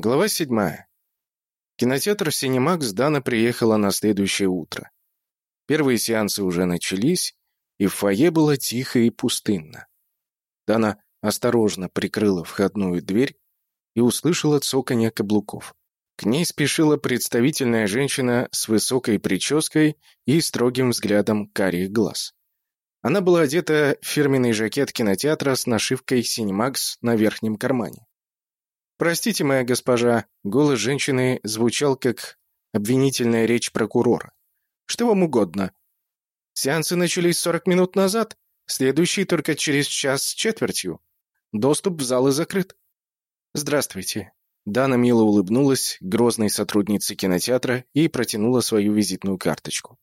Глава седьмая. Кинотеатр «Синемакс» Дана приехала на следующее утро. Первые сеансы уже начались, и в фойе было тихо и пустынно. Дана осторожно прикрыла входную дверь и услышала цоканье каблуков. К ней спешила представительная женщина с высокой прической и строгим взглядом карих глаз. Она была одета в фирменный жакет кинотеатра с нашивкой «Синемакс» на верхнем кармане. «Простите, моя госпожа», — голос женщины звучал как обвинительная речь прокурора. «Что вам угодно?» «Сеансы начались 40 минут назад, следующий только через час с четвертью. Доступ в залы закрыт». «Здравствуйте». Дана мило улыбнулась грозной сотруднице кинотеатра и протянула свою визитную карточку.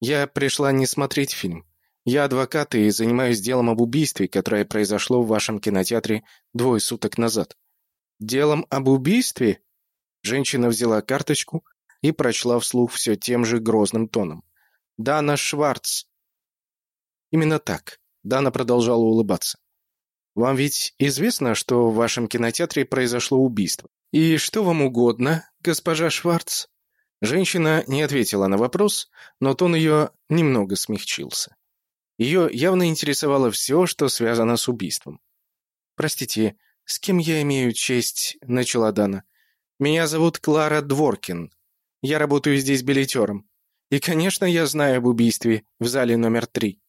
«Я пришла не смотреть фильм. Я адвокат и занимаюсь делом об убийстве, которое произошло в вашем кинотеатре двое суток назад. Делом об убийстве?» Женщина взяла карточку и прочла вслух все тем же грозным тоном. «Дана Шварц». Именно так. Дана продолжала улыбаться. «Вам ведь известно, что в вашем кинотеатре произошло убийство? И что вам угодно, госпожа Шварц?» Женщина не ответила на вопрос, но тон ее немного смягчился. Ее явно интересовало все, что связано с убийством. «Простите, «С кем я имею честь?» — начала Дана. «Меня зовут Клара Дворкин. Я работаю здесь билетером. И, конечно, я знаю об убийстве в зале номер три».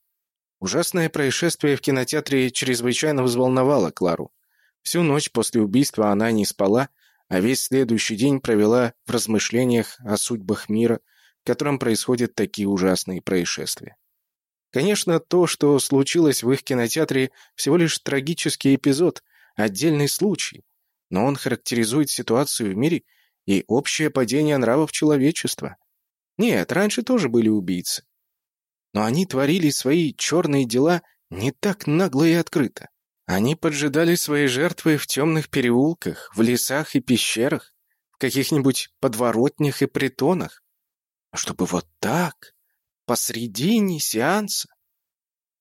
Ужасное происшествие в кинотеатре чрезвычайно взволновало Клару. Всю ночь после убийства она не спала, а весь следующий день провела в размышлениях о судьбах мира, в котором происходят такие ужасные происшествия. Конечно, то, что случилось в их кинотеатре, всего лишь трагический эпизод, отдельный случай, но он характеризует ситуацию в мире и общее падение нравов человечества. Нет, раньше тоже были убийцы. Но они творили свои черные дела не так нагло и открыто. Они поджидали свои жертвы в темных переулках, в лесах и пещерах, в каких-нибудь подворотнях и притонах. Чтобы вот так, посредине сеанса,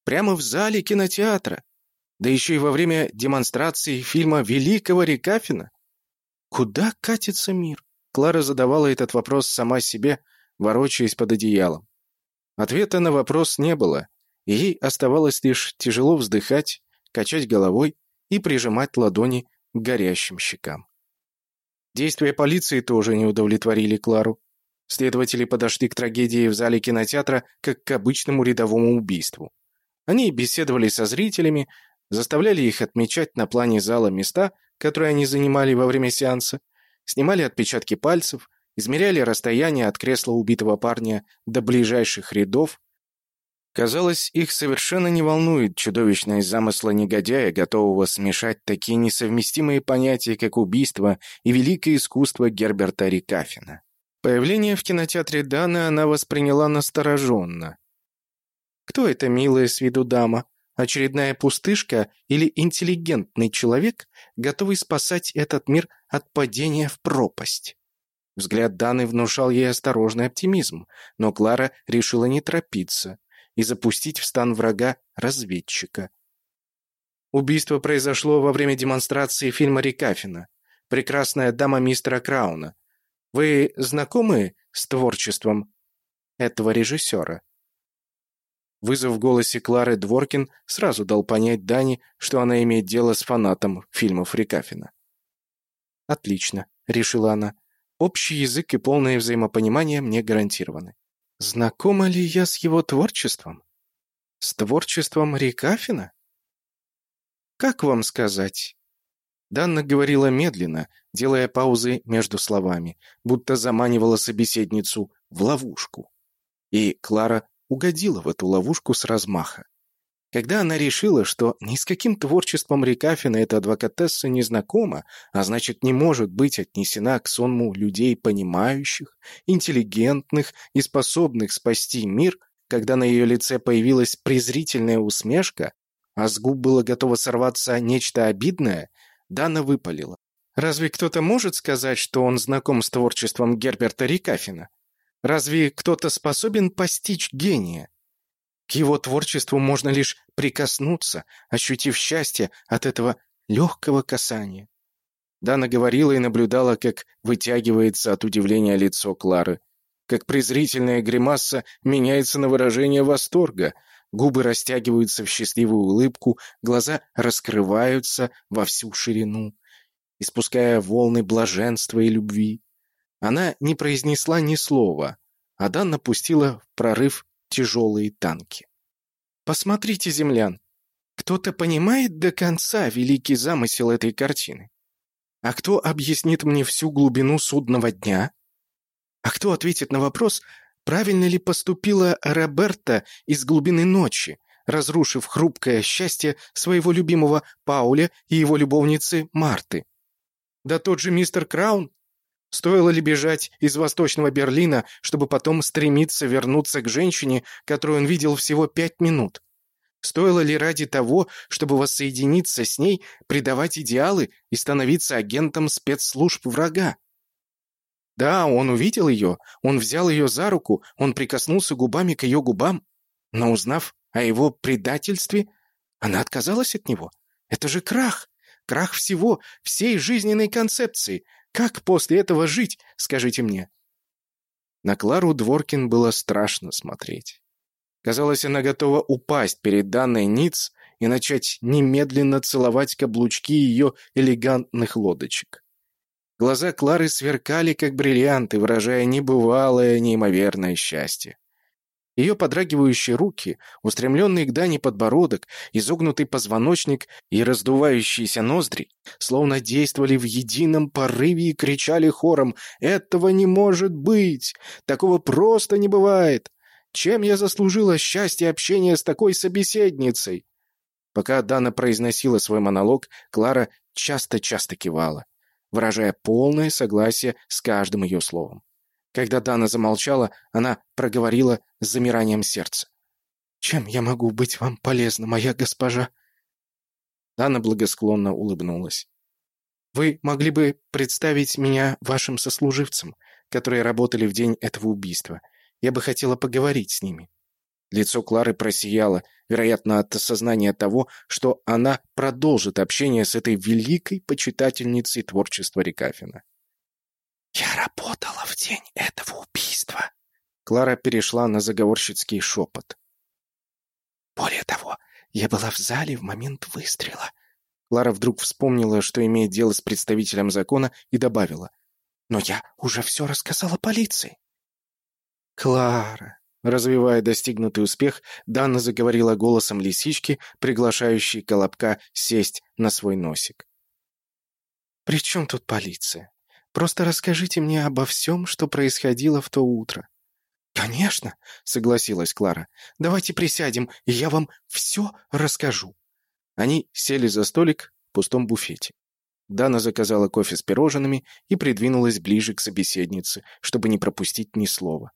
прямо в зале кинотеатра, да еще и во время демонстрации фильма «Великого Рекафина». Куда катится мир? Клара задавала этот вопрос сама себе, ворочаясь под одеялом. Ответа на вопрос не было, и ей оставалось лишь тяжело вздыхать, качать головой и прижимать ладони к горящим щекам. Действия полиции тоже не удовлетворили Клару. Следователи подошли к трагедии в зале кинотеатра как к обычному рядовому убийству. Они беседовали со зрителями, заставляли их отмечать на плане зала места, которые они занимали во время сеанса, снимали отпечатки пальцев, измеряли расстояние от кресла убитого парня до ближайших рядов. Казалось, их совершенно не волнует чудовищность замысла негодяя, готового смешать такие несовместимые понятия, как убийство и великое искусство Герберта Рикафина. Появление в кинотеатре Дана она восприняла настороженно. «Кто эта милая с виду дама?» Очередная пустышка или интеллигентный человек, готовый спасать этот мир от падения в пропасть? Взгляд Даны внушал ей осторожный оптимизм, но Клара решила не торопиться и запустить в стан врага разведчика. Убийство произошло во время демонстрации фильма Рикафина «Прекрасная дама мистера Крауна». Вы знакомы с творчеством этого режиссера? Вызов в голосе Клары Дворкин сразу дал понять Дане, что она имеет дело с фанатом фильмов Рикафина. «Отлично», — решила она. «Общий язык и полное взаимопонимание мне гарантированы. Знакома ли я с его творчеством? С творчеством Рикафина? Как вам сказать?» Данна говорила медленно, делая паузы между словами, будто заманивала собеседницу в ловушку. И Клара угодила в эту ловушку с размаха. Когда она решила, что ни с каким творчеством Рикафина эта адвокатесса не знакома, а значит не может быть отнесена к сонму людей понимающих, интеллигентных и способных спасти мир, когда на ее лице появилась презрительная усмешка, а с губ было готово сорваться нечто обидное, Дана выпалила. «Разве кто-то может сказать, что он знаком с творчеством Герберта Рикафина? Разве кто-то способен постичь гения? К его творчеству можно лишь прикоснуться, ощутив счастье от этого легкого касания. Дана говорила и наблюдала, как вытягивается от удивления лицо Клары, как презрительная гримаса меняется на выражение восторга, губы растягиваются в счастливую улыбку, глаза раскрываются во всю ширину, испуская волны блаженства и любви. Она не произнесла ни слова, а Дана пустила в прорыв тяжелые танки. «Посмотрите, землян, кто-то понимает до конца великий замысел этой картины? А кто объяснит мне всю глубину судного дня? А кто ответит на вопрос, правильно ли поступила Роберта из глубины ночи, разрушив хрупкое счастье своего любимого Пауля и его любовницы Марты? Да тот же мистер Краун Стоило ли бежать из Восточного Берлина, чтобы потом стремиться вернуться к женщине, которую он видел всего пять минут? Стоило ли ради того, чтобы воссоединиться с ней, предавать идеалы и становиться агентом спецслужб врага? Да, он увидел ее, он взял ее за руку, он прикоснулся губами к ее губам, но узнав о его предательстве, она отказалась от него. Это же крах, крах всего, всей жизненной концепции, как после этого жить, скажите мне?» На Клару Дворкин было страшно смотреть. Казалось, она готова упасть перед данной Ниц и начать немедленно целовать каблучки ее элегантных лодочек. Глаза Клары сверкали, как бриллианты, выражая небывалое, неимоверное счастье. Ее подрагивающие руки, устремленный к Дане подбородок, изогнутый позвоночник и раздувающиеся ноздри, словно действовали в едином порыве и кричали хором «Этого не может быть! Такого просто не бывает! Чем я заслужила счастье общения с такой собеседницей?» Пока Дана произносила свой монолог, Клара часто-часто кивала, выражая полное согласие с каждым ее словом. Когда Дана замолчала, она проговорила с замиранием сердца. «Чем я могу быть вам полезна, моя госпожа?» Дана благосклонно улыбнулась. «Вы могли бы представить меня вашим сослуживцам, которые работали в день этого убийства. Я бы хотела поговорить с ними». Лицо Клары просияло, вероятно, от осознания того, что она продолжит общение с этой великой почитательницей творчества Рекафина. «Я работала в день этого убийства!» Клара перешла на заговорщицкий шепот. «Более того, я была в зале в момент выстрела». Клара вдруг вспомнила, что имеет дело с представителем закона, и добавила. «Но я уже все рассказала полиции». «Клара!» Развивая достигнутый успех, Дана заговорила голосом лисички, приглашающей Колобка сесть на свой носик. «При чем тут полиция? Просто расскажите мне обо всем, что происходило в то утро». «Конечно», — согласилась Клара. «Давайте присядем, и я вам все расскажу». Они сели за столик в пустом буфете. Дана заказала кофе с пирожными и придвинулась ближе к собеседнице, чтобы не пропустить ни слова.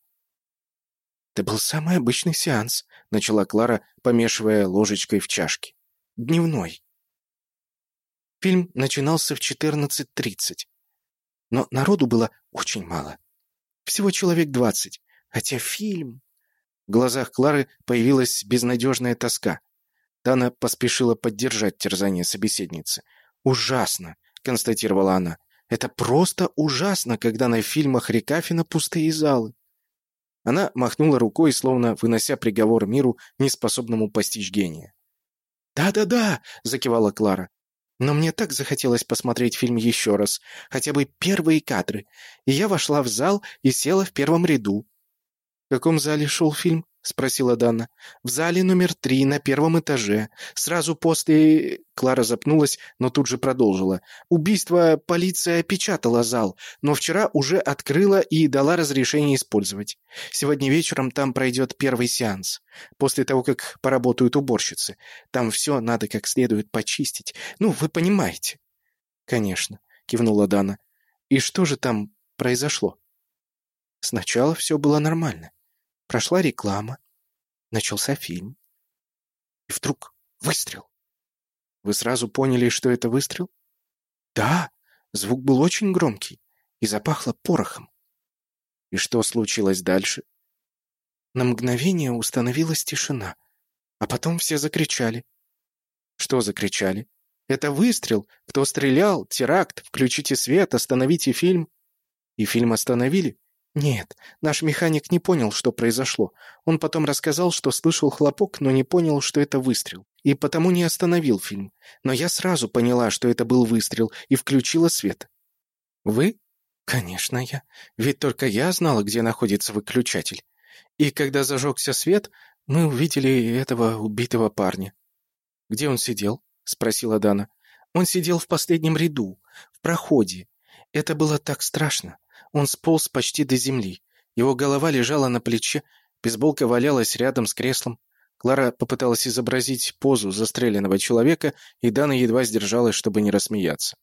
«Это был самый обычный сеанс», — начала Клара, помешивая ложечкой в чашке. «Дневной». Фильм начинался в 14.30. Но народу было очень мало. Всего человек двадцать. Хотя фильм... В глазах Клары появилась безнадежная тоска. Дана поспешила поддержать терзание собеседницы. «Ужасно!» — констатировала она. «Это просто ужасно, когда на фильмах Рекафина пустые залы». Она махнула рукой, словно вынося приговор миру, неспособному постичь гения. «Да-да-да!» — закивала Клара. Но мне так захотелось посмотреть фильм еще раз, хотя бы первые кадры. И я вошла в зал и села в первом ряду. «В каком зале шел фильм?» — спросила Дана. «В зале номер три, на первом этаже. Сразу после...» Клара запнулась, но тут же продолжила. «Убийство полиция опечатала зал, но вчера уже открыла и дала разрешение использовать. Сегодня вечером там пройдет первый сеанс. После того, как поработают уборщицы. Там все надо как следует почистить. Ну, вы понимаете». «Конечно», — кивнула Дана. «И что же там произошло?» Сначала все было нормально. Прошла реклама. Начался фильм. И вдруг выстрел. Вы сразу поняли, что это выстрел? Да, звук был очень громкий и запахло порохом. И что случилось дальше? На мгновение установилась тишина, а потом все закричали. Что закричали? Это выстрел. Кто стрелял? Теракт. Включите свет, остановите фильм. И фильм остановили? Нет, наш механик не понял, что произошло. Он потом рассказал, что слышал хлопок, но не понял, что это выстрел. И потому не остановил фильм. Но я сразу поняла, что это был выстрел, и включила свет. Вы? Конечно, я. Ведь только я знала, где находится выключатель. И когда зажегся свет, мы увидели этого убитого парня. Где он сидел? — спросила Дана. «Он сидел в последнем ряду, в проходе. Это было так страшно. Он сполз почти до земли. Его голова лежала на плече, бейсболка валялась рядом с креслом. Клара попыталась изобразить позу застреленного человека, и Дана едва сдержалась, чтобы не рассмеяться.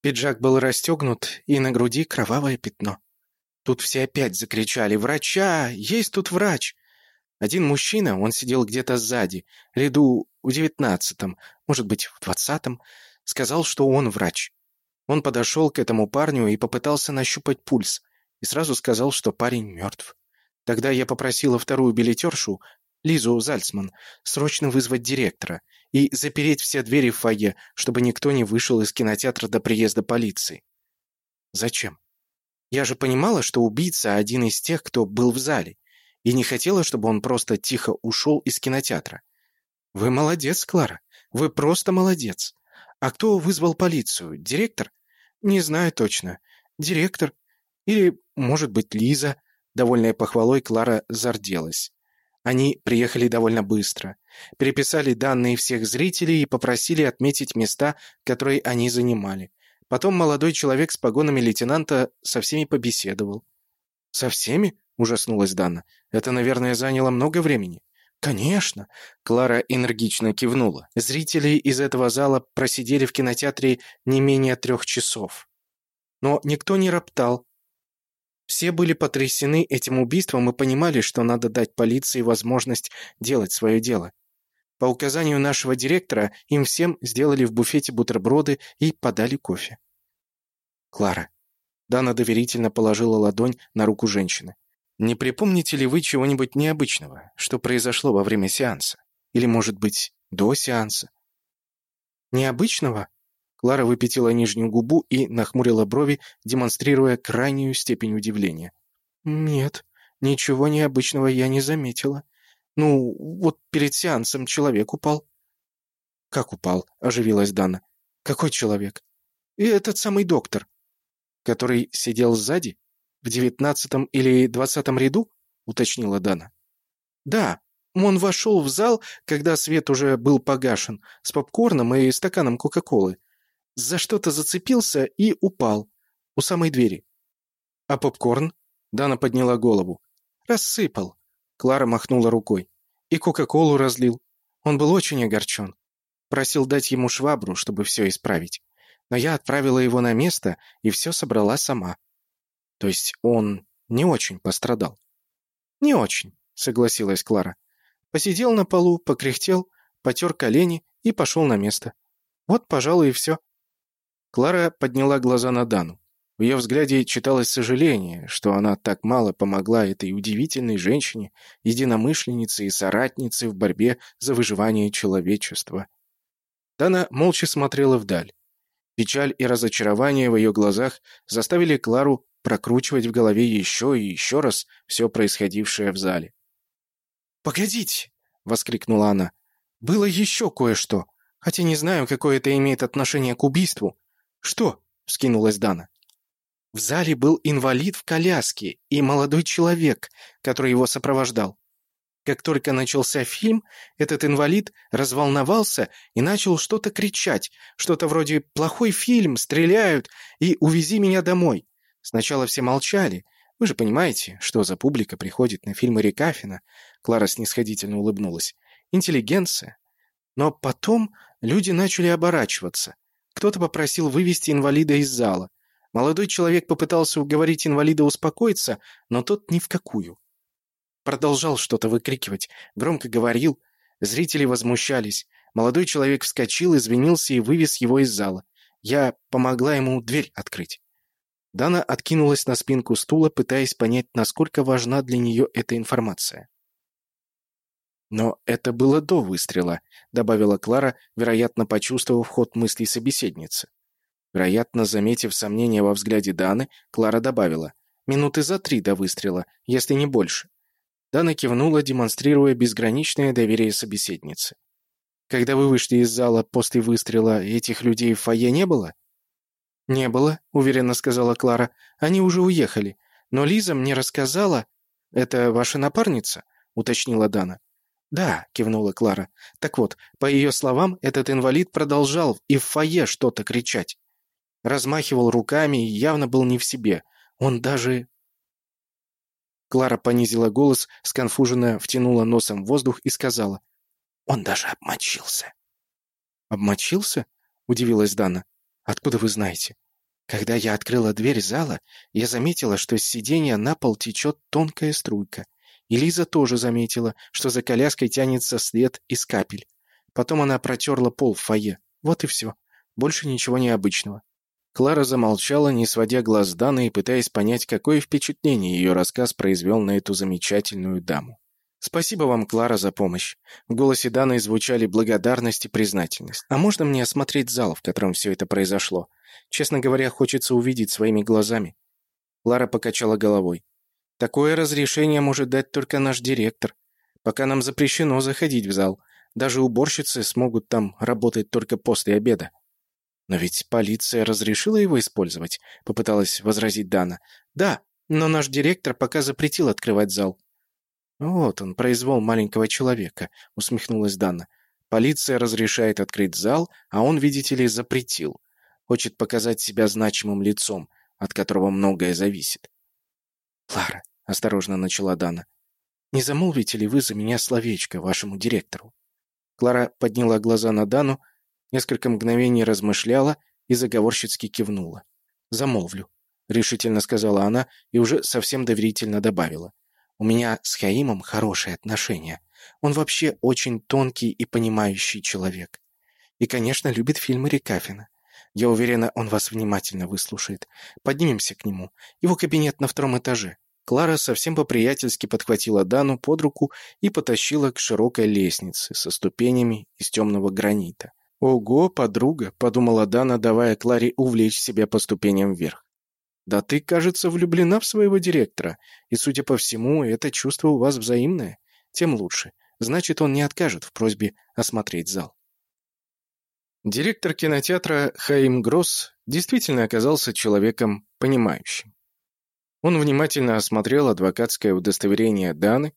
Пиджак был расстегнут, и на груди кровавое пятно. Тут все опять закричали «Врача! Есть тут врач!» Один мужчина, он сидел где-то сзади, ряду в девятнадцатом, может быть, в двадцатом, сказал, что он врач. Он подошел к этому парню и попытался нащупать пульс, и сразу сказал, что парень мертв. Тогда я попросила вторую билетершу, Лизу Зальцман, срочно вызвать директора и запереть все двери в фойе, чтобы никто не вышел из кинотеатра до приезда полиции. Зачем? Я же понимала, что убийца один из тех, кто был в зале и не хотела, чтобы он просто тихо ушел из кинотеатра. Вы молодец, Клара. Вы просто молодец. А кто вызвал полицию? Директор? Не знаю точно. Директор? Или, может быть, Лиза? Довольная похвалой, Клара зарделась. Они приехали довольно быстро. Переписали данные всех зрителей и попросили отметить места, которые они занимали. Потом молодой человек с погонами лейтенанта со всеми побеседовал. «Со всеми?» — ужаснулась Дана. «Это, наверное, заняло много времени». «Конечно!» — Клара энергично кивнула. Зрители из этого зала просидели в кинотеатре не менее трех часов. Но никто не роптал. Все были потрясены этим убийством и понимали, что надо дать полиции возможность делать свое дело. По указанию нашего директора им всем сделали в буфете бутерброды и подали кофе. «Клара». Дана доверительно положила ладонь на руку женщины. Не припомните ли вы чего-нибудь необычного, что произошло во время сеанса? Или, может быть, до сеанса? Необычного? Клара выпятила нижнюю губу и нахмурила брови, демонстрируя крайнюю степень удивления. Нет, ничего необычного я не заметила. Ну, вот перед сеансом человек упал. Как упал? оживилась Дана. Какой человек? И этот самый доктор, который сидел сзади? «В девятнадцатом или двадцатом ряду?» — уточнила Дана. «Да, он вошел в зал, когда свет уже был погашен, с попкорном и стаканом Кока-Колы. За что-то зацепился и упал. У самой двери. А попкорн?» Дана подняла голову. «Рассыпал». Клара махнула рукой. «И Кока-Колу разлил. Он был очень огорчен. Просил дать ему швабру, чтобы все исправить. Но я отправила его на место и все собрала сама. То есть он не очень пострадал? Не очень, согласилась Клара. Посидел на полу, покряхтел, потер колени и пошел на место. Вот, пожалуй, и все. Клара подняла глаза на Дану. В ее взгляде читалось сожаление, что она так мало помогла этой удивительной женщине, единомышленнице и соратнице в борьбе за выживание человечества. Дана молча смотрела вдаль. Печаль и разочарование в ее глазах заставили Клару прокручивать в голове еще и еще раз все происходившее в зале. «Погодите!» — воскликнула она. «Было еще кое-что, хотя не знаю, какое это имеет отношение к убийству». «Что?» — вскинулась Дана. В зале был инвалид в коляске и молодой человек, который его сопровождал. Как только начался фильм, этот инвалид разволновался и начал что-то кричать, что-то вроде «плохой фильм, стреляют» и «увези меня домой». Сначала все молчали. Вы же понимаете, что за публика приходит на фильмы Рекафина. Клара снисходительно улыбнулась. Интеллигенция. Но потом люди начали оборачиваться. Кто-то попросил вывести инвалида из зала. Молодой человек попытался уговорить инвалида успокоиться, но тот ни в какую. Продолжал что-то выкрикивать, громко говорил. Зрители возмущались. Молодой человек вскочил, извинился и вывез его из зала. Я помогла ему дверь открыть. Дана откинулась на спинку стула, пытаясь понять, насколько важна для нее эта информация. Но это было до выстрела, добавила Клара, вероятно, почувствовав ход мыслей собеседницы. Вероятно, заметив сомнение во взгляде Даны, Клара добавила «минуты за три до выстрела, если не больше». Дана кивнула, демонстрируя безграничное доверие собеседнице. «Когда вы вышли из зала после выстрела, этих людей в фойе не было?» «Не было», — уверенно сказала Клара. «Они уже уехали. Но Лиза мне рассказала...» «Это ваша напарница?» — уточнила Дана. «Да», — кивнула Клара. «Так вот, по ее словам, этот инвалид продолжал и в фойе что-то кричать. Размахивал руками и явно был не в себе. Он даже...» Клара понизила голос, сконфуженно втянула носом воздух и сказала. «Он даже обмочился». «Обмочился?» — удивилась Дана. «Откуда вы знаете?» Когда я открыла дверь зала, я заметила, что с сиденья на пол течет тонкая струйка. И Лиза тоже заметила, что за коляской тянется след из капель. Потом она протерла пол в фойе. Вот и все. Больше ничего необычного. Клара замолчала, не сводя глаз с Даны и пытаясь понять, какое впечатление ее рассказ произвел на эту замечательную даму. «Спасибо вам, Клара, за помощь». В голосе Даны звучали благодарность и признательность. «А можно мне осмотреть зал, в котором все это произошло? Честно говоря, хочется увидеть своими глазами». Клара покачала головой. Такое разрешение может дать только наш директор. Пока нам запрещено заходить в зал. Даже уборщицы смогут там работать только после обеда. Но ведь полиция разрешила его использовать, попыталась возразить Дана. Да, но наш директор пока запретил открывать зал. Вот он, произвол маленького человека, усмехнулась Дана. Полиция разрешает открыть зал, а он, видите ли, запретил. Хочет показать себя значимым лицом, от которого многое зависит. «Клара», — осторожно начала Дана, — «не замолвите ли вы за меня словечко вашему директору?» Клара подняла глаза на Дану, несколько мгновений размышляла и заговорщицки кивнула. «Замолвлю», — решительно сказала она и уже совсем доверительно добавила. «У меня с Хаимом хорошие отношения. Он вообще очень тонкий и понимающий человек. И, конечно, любит фильмы Рекафина. Я уверена, он вас внимательно выслушает. Поднимемся к нему. Его кабинет на втором этаже». Клара совсем по-приятельски подхватила Дану под руку и потащила к широкой лестнице со ступенями из темного гранита. «Ого, подруга!» — подумала Дана, давая Кларе увлечь себя по ступеням вверх. «Да ты, кажется, влюблена в своего директора, и, судя по всему, это чувство у вас взаимное. Тем лучше. Значит, он не откажет в просьбе осмотреть зал». Директор кинотеатра Хаим Гросс действительно оказался человеком понимающим. Он внимательно осмотрел адвокатское удостоверение Даны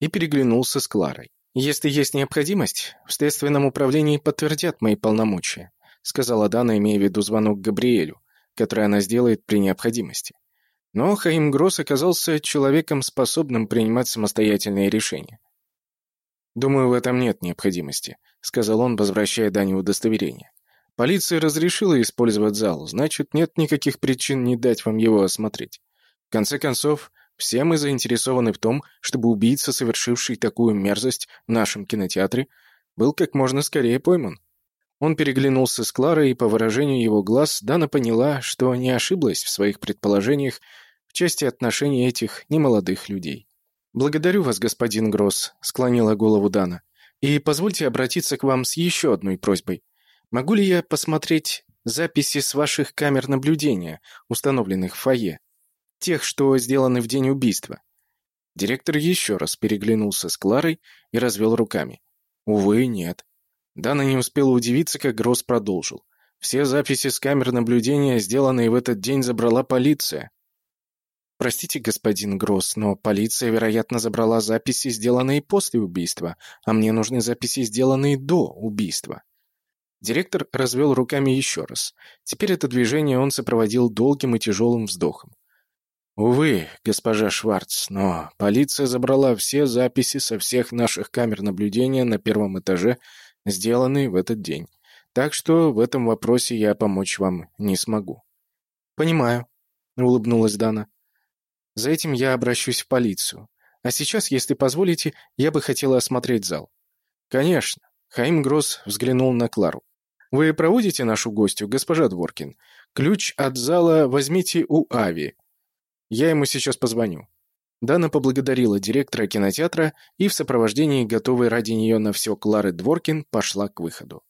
и переглянулся с Кларой. «Если есть необходимость, в следственном управлении подтвердят мои полномочия», сказала Дана, имея в виду звонок Габриэлю, который она сделает при необходимости. Но Хаим Гросс оказался человеком, способным принимать самостоятельные решения. «Думаю, в этом нет необходимости», — сказал он, возвращая Дане удостоверение. «Полиция разрешила использовать зал, значит, нет никаких причин не дать вам его осмотреть. В конце концов, все мы заинтересованы в том, чтобы убийца, совершивший такую мерзость в нашем кинотеатре, был как можно скорее пойман». Он переглянулся с Кларой, и по выражению его глаз Дана поняла, что не ошиблась в своих предположениях в части отношений этих немолодых людей. «Благодарю вас, господин Гросс», — склонила голову Дана. «И позвольте обратиться к вам с еще одной просьбой. Могу ли я посмотреть записи с ваших камер наблюдения, установленных в фойе? Тех, что сделаны в день убийства?» Директор еще раз переглянулся с Кларой и развел руками. «Увы, нет». Дана не успела удивиться, как Гросс продолжил. «Все записи с камер наблюдения, сделанные в этот день, забрала полиция. «Простите, господин Гросс, но полиция, вероятно, забрала записи, сделанные после убийства, а мне нужны записи, сделанные до убийства». Директор развел руками еще раз. Теперь это движение он сопроводил долгим и тяжелым вздохом. «Увы, госпожа Шварц, но полиция забрала все записи со всех наших камер наблюдения на первом этаже, сделанные в этот день. Так что в этом вопросе я помочь вам не смогу». «Понимаю», — улыбнулась Дана. За этим я обращусь в полицию. А сейчас, если позволите, я бы хотела осмотреть зал». «Конечно». Хаим Гросс взглянул на Клару. «Вы проводите нашу гостью, госпожа Дворкин? Ключ от зала возьмите у Ави. Я ему сейчас позвоню». Дана поблагодарила директора кинотеатра и в сопровождении готовой ради нее на все Клары Дворкин пошла к выходу.